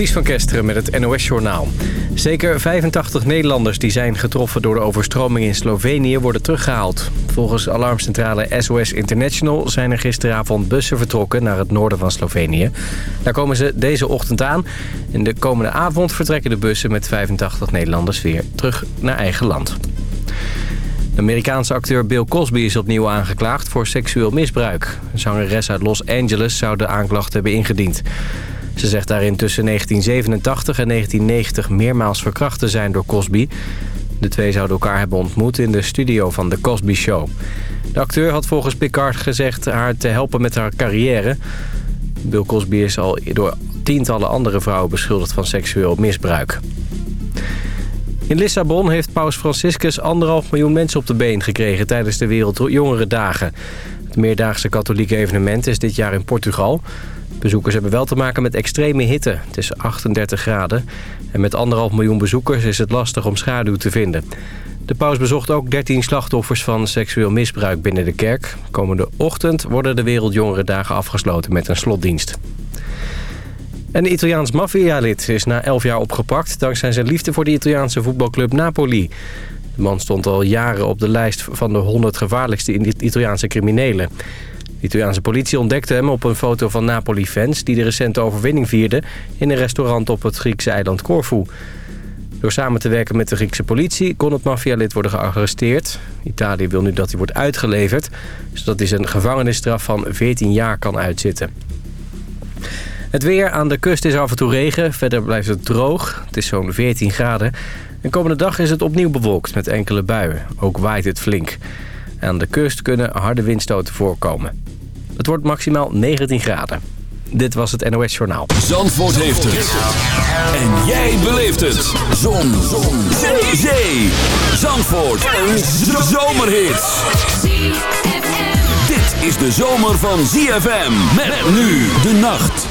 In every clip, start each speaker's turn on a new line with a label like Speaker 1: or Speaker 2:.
Speaker 1: Ties van Kesteren met het NOS-journaal. Zeker 85 Nederlanders die zijn getroffen door de overstroming in Slovenië worden teruggehaald. Volgens alarmcentrale SOS International zijn er gisteravond bussen vertrokken naar het noorden van Slovenië. Daar komen ze deze ochtend aan. En de komende avond vertrekken de bussen met 85 Nederlanders weer terug naar eigen land. Amerikaanse acteur Bill Cosby is opnieuw aangeklaagd voor seksueel misbruik. Een zangeres uit Los Angeles zou de aanklacht hebben ingediend. Ze zegt daarin tussen 1987 en 1990 meermaals verkracht te zijn door Cosby. De twee zouden elkaar hebben ontmoet in de studio van The Cosby Show. De acteur had volgens Picard gezegd haar te helpen met haar carrière. Bill Cosby is al door tientallen andere vrouwen beschuldigd van seksueel misbruik. In Lissabon heeft paus Franciscus anderhalf miljoen mensen op de been gekregen tijdens de Wereldjongerendagen. Het meerdaagse katholieke evenement is dit jaar in Portugal. Bezoekers hebben wel te maken met extreme hitte. Het is 38 graden. En met anderhalf miljoen bezoekers is het lastig om schaduw te vinden. De paus bezocht ook 13 slachtoffers van seksueel misbruik binnen de kerk. Komende ochtend worden de Wereldjongerendagen afgesloten met een slotdienst. Een Italiaans maffialid is na 11 jaar opgepakt... dankzij zijn liefde voor de Italiaanse voetbalclub Napoli. De man stond al jaren op de lijst van de 100 gevaarlijkste Italiaanse criminelen. De Italiaanse politie ontdekte hem op een foto van Napoli-fans... die de recente overwinning vierden in een restaurant op het Griekse eiland Corfu. Door samen te werken met de Griekse politie kon het maffialid worden gearresteerd. Italië wil nu dat hij wordt uitgeleverd... zodat hij zijn gevangenisstraf van 14 jaar kan uitzitten. Het weer aan de kust is af en toe regen. Verder blijft het droog. Het is zo'n 14 graden. En komende dag is het opnieuw bewolkt met enkele buien. Ook waait het flink. Aan de kust kunnen harde windstoten voorkomen. Het wordt maximaal 19 graden. Dit was het NOS Journaal.
Speaker 2: Zandvoort heeft het. En jij beleeft het. Zon. Zon. Zee. Zee. Zandvoort. Een zomerhit. Dit is de zomer van ZFM. Met nu de nacht.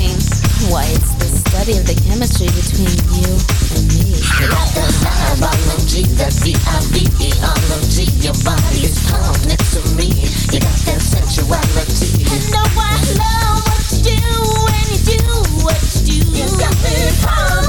Speaker 3: means? Why, it's the study of the
Speaker 4: chemistry between
Speaker 5: you and me. Biology, that's B-I-V-E-R-O-G Your body is calm next to me You got that sensuality And know I love what you do when you do what you
Speaker 3: do You got me calm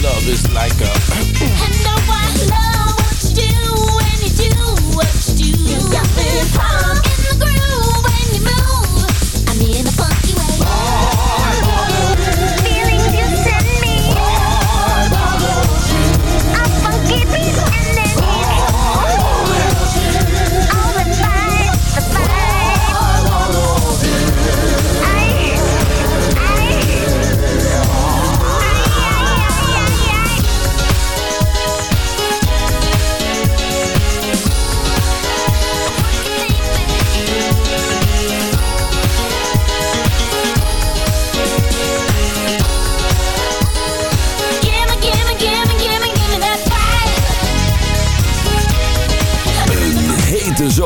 Speaker 3: love is like a. I know I
Speaker 2: love what you
Speaker 3: do when you do what you do. You got.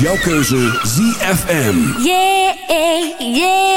Speaker 3: Jouw keuze ZFM. Yeah, yeah.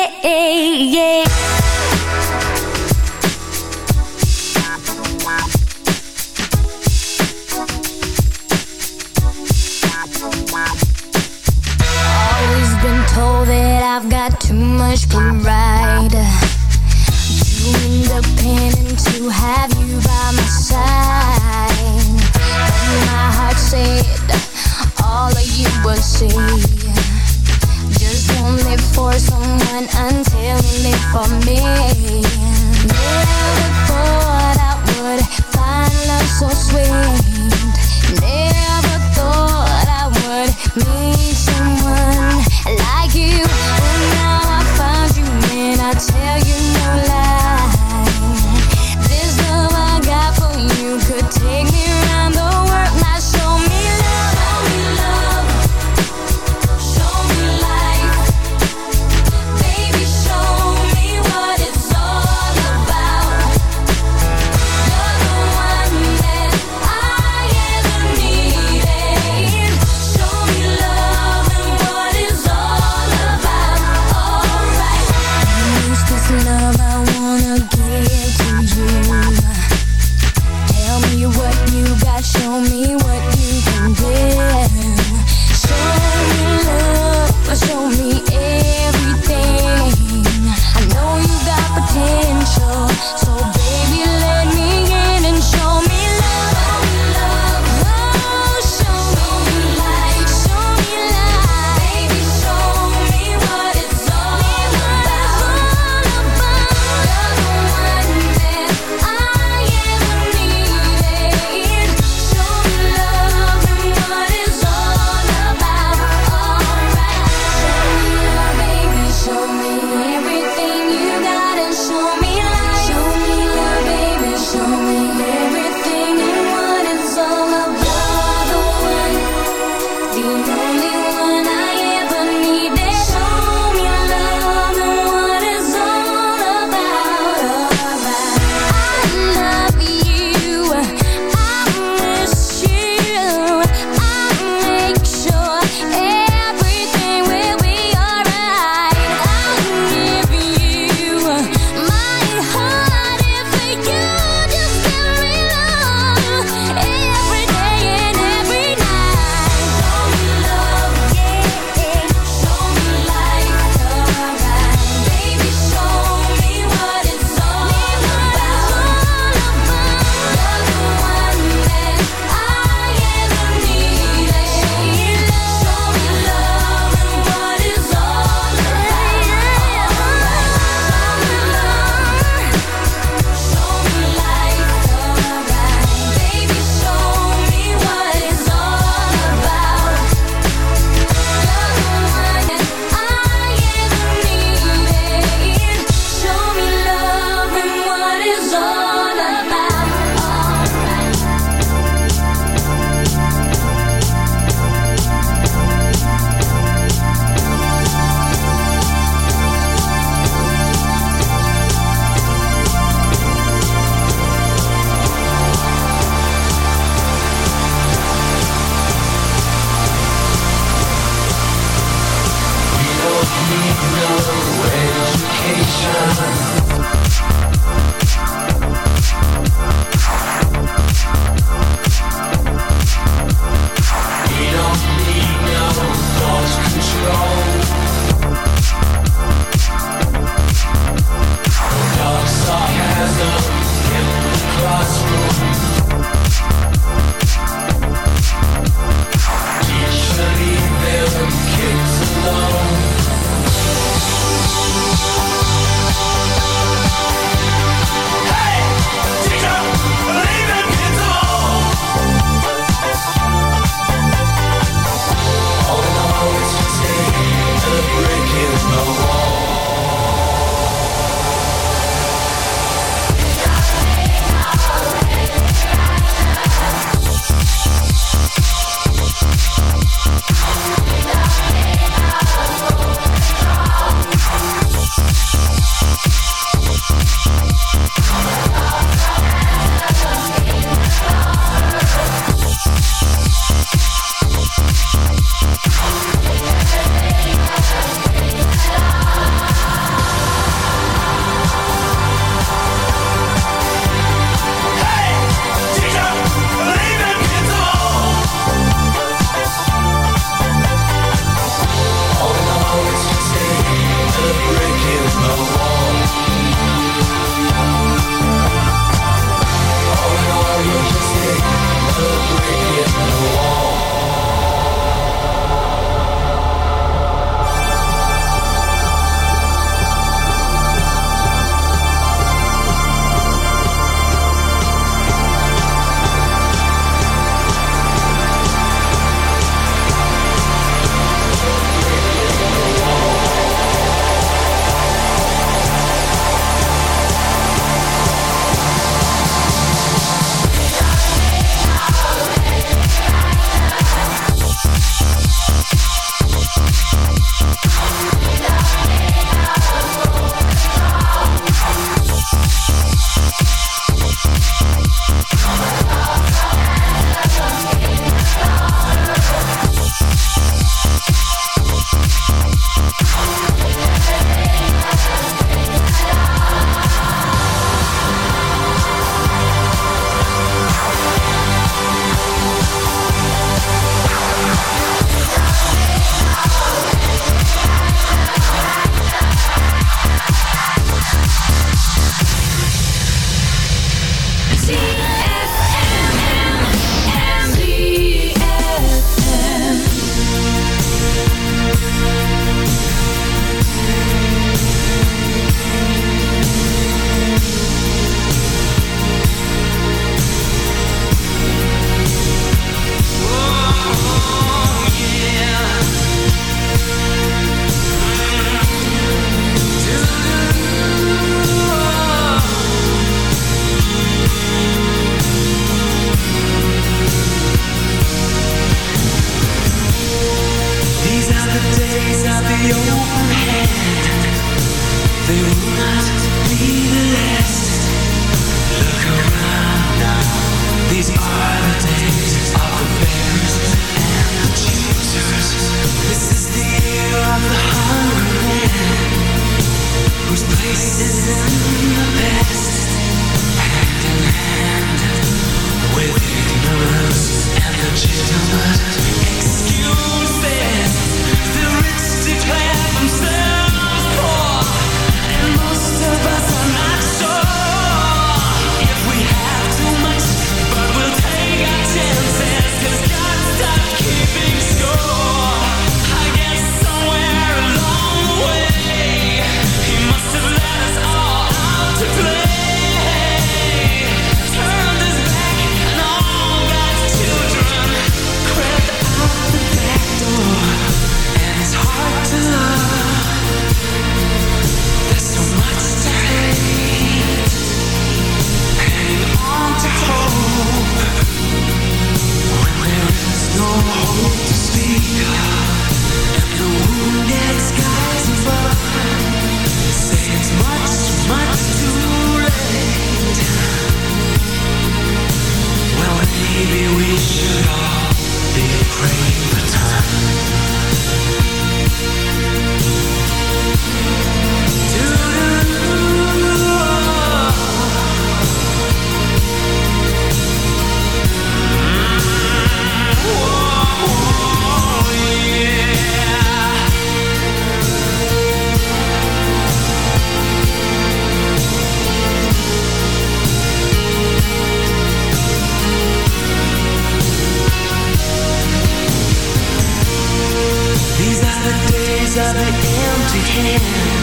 Speaker 6: again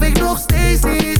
Speaker 7: slaap ik nog steeds niet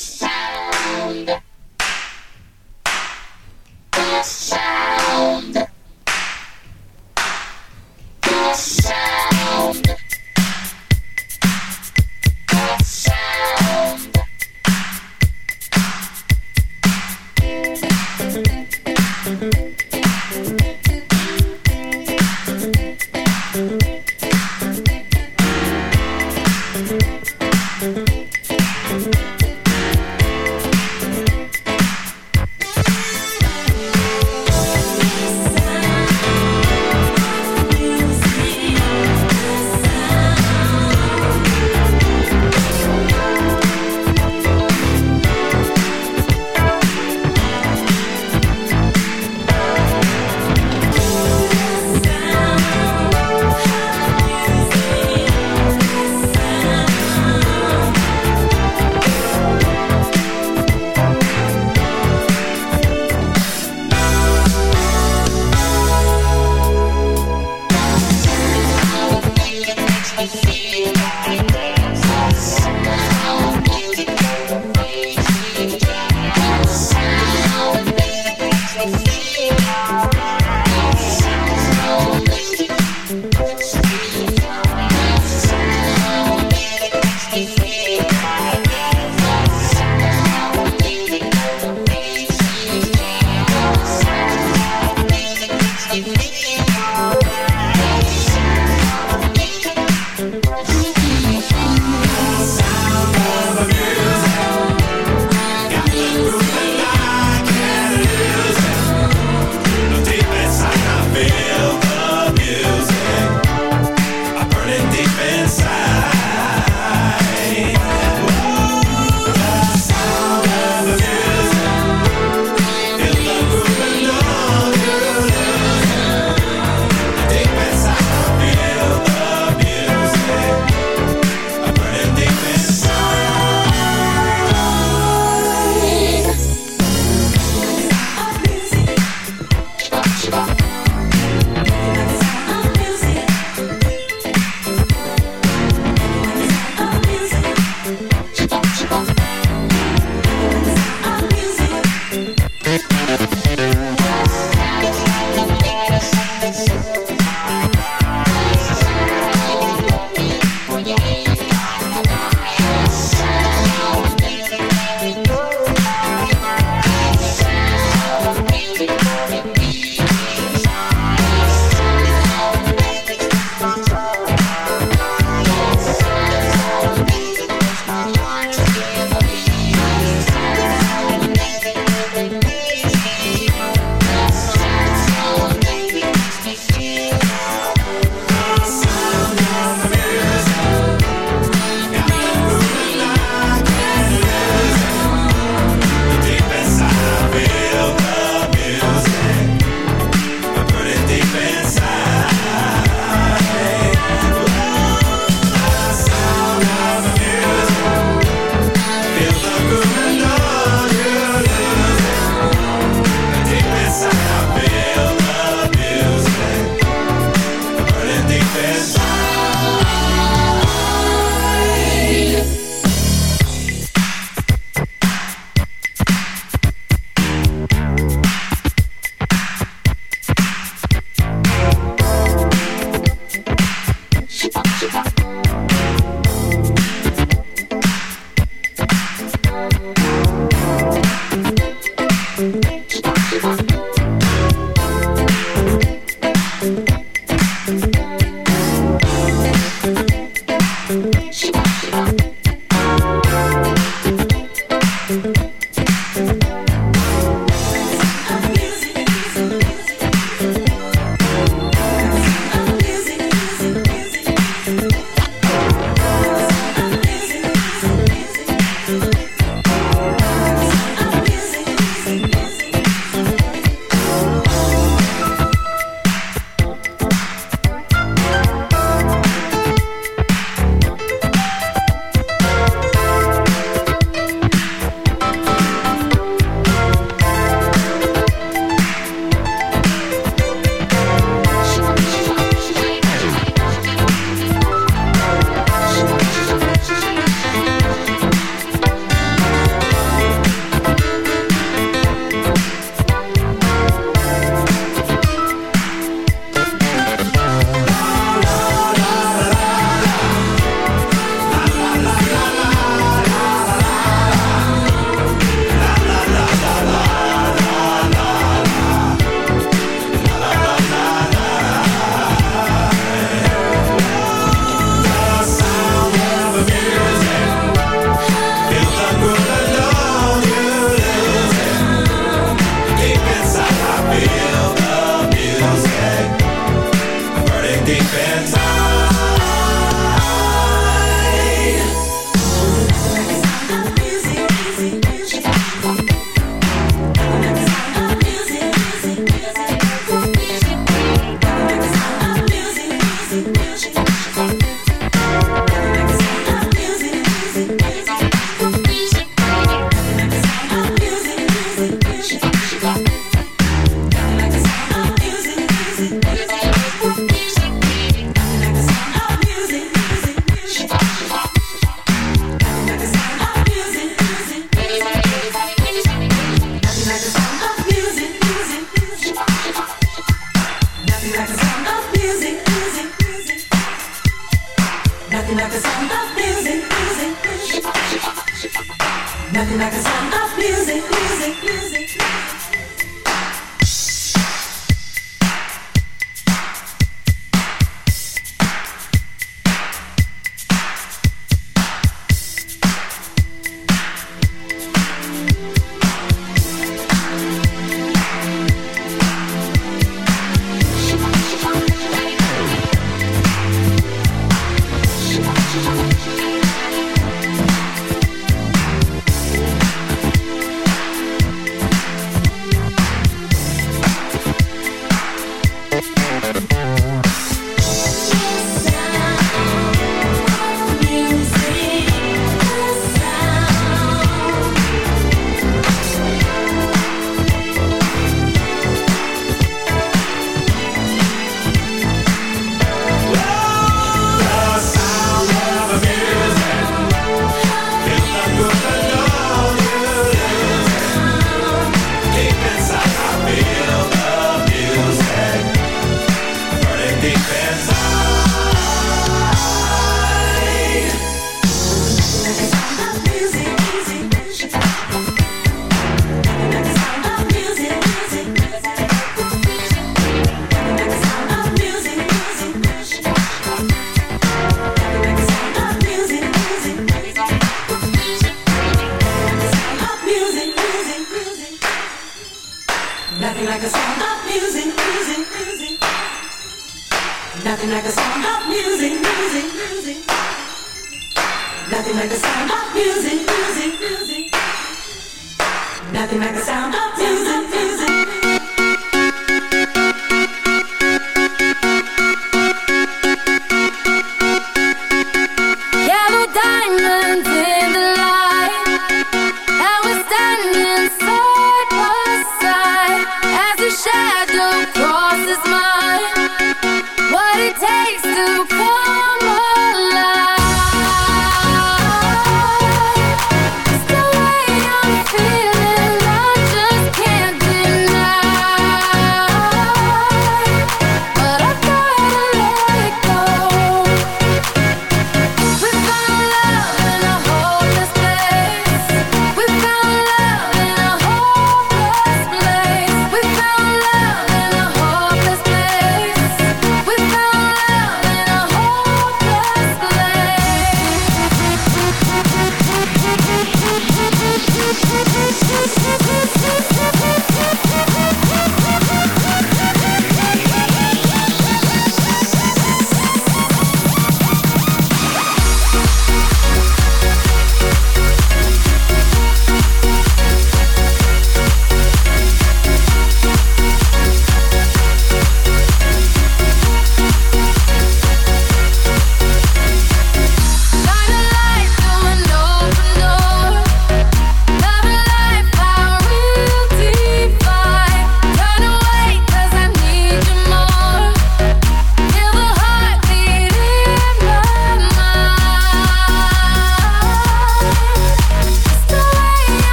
Speaker 8: Takes to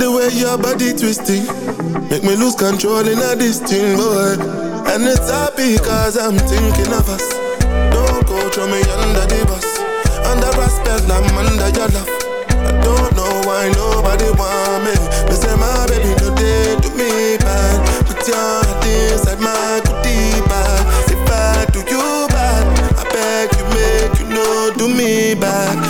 Speaker 9: the way your body twisting Make me lose control in a thing, boy. And it's happy cause I'm thinking of us. Don't go throw me under the bus. Under respect, I'm under your love. I don't know why nobody want me. Me say my baby no day do me bad. Put your heart inside my goodie bag If I do you bad I beg you make you know do me bad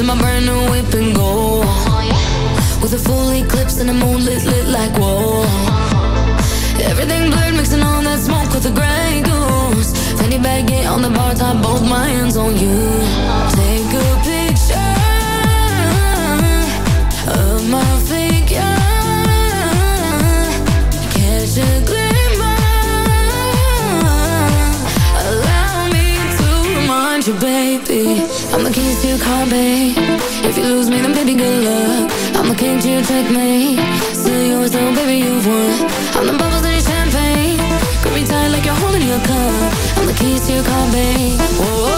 Speaker 8: in my brand new whip and gold. With a full eclipse and a moonlit lit like whoa. Everything blurred, mixing all that smoke with the gray goose. Fanny baggy on the bar top, both my hands on you. Take like me. Still yours though, baby, you've won I'm the bubbles in your champagne. Grip me tight like you're holding your cup. I'm the keys to your car, babe. Whoa.